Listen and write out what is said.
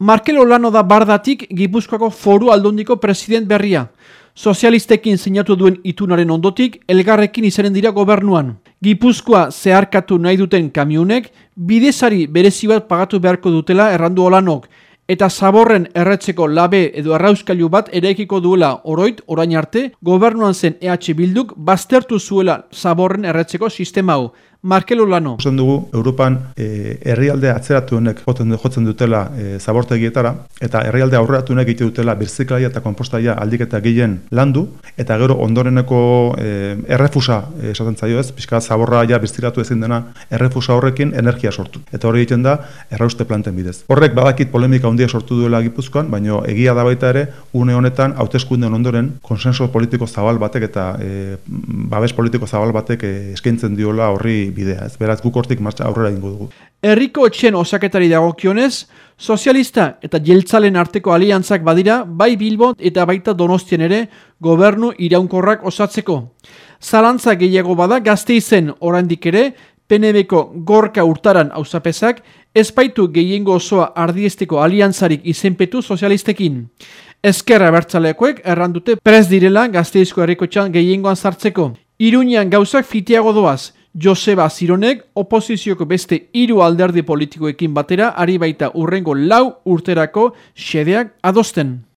Markel Olano da bardatik Gipuzkoako foru aldundiko president berria. Sozialistekin sinatu duen itunaren ondotik, elgarrekin izanen dira gobernuan. Gipuzkoa zeharkatu nahi duten kamionek, bidezari berezi bat pagatu beharko dutela errandu Olanok, eta zaborren erretzeko labe edo arrauskailu bat eraikiko duela oroit, orain arte, gobernuan zen EH Bilduk baztertu zuela zaborren erretzeko sistema hau. Markelo Lano. Usten dugu, Europan e, herrialde atzeratuenek jotzen, jotzen dutela e, zabortegietara, eta herrialde aurreratunek egite dutela birziklaia eta kompostaia aldik eta gehien landu, eta gero ondoreneko e, errefusa esaten zaio ez, pixka zaborra ja birziklatu ezin dena errefusa horrekin energia sortu. Eta hori egiten da, errauste planten bidez. Horrek badakit polemika handia sortu duela gipuzkoan, baina egia da baita ere, une honetan, hauteskunden ondoren, konsenso politiko zabal batek eta e, babes politiko zabal batek e, eskaintzen diola horri bidea, ez beraz guk hortik martxa aurrera ingo dugu. Herriko etxen osaketari dagokionez, sozialista eta jeltzalen arteko aliantzak badira, bai Bilbo eta baita Donostien ere gobernu iraunkorrak osatzeko. Zalantza gehiago bada gazte izen oraindik ere, PNB-ko gorka urtaran auzapesak, ezpaitu gehiengo osoa ardiesteko aliantzarik izenpetu sozialistekin. Ezkerra bertzalekoek errandute prez direla gazteizko herriko txan gehiengoan sartzeko. Iruñan gauzak fitiago doaz, Joseba Zironek oposizioko beste hiru alderdi politikoekin batera ari baita urrengo lau urterako xedeak adosten.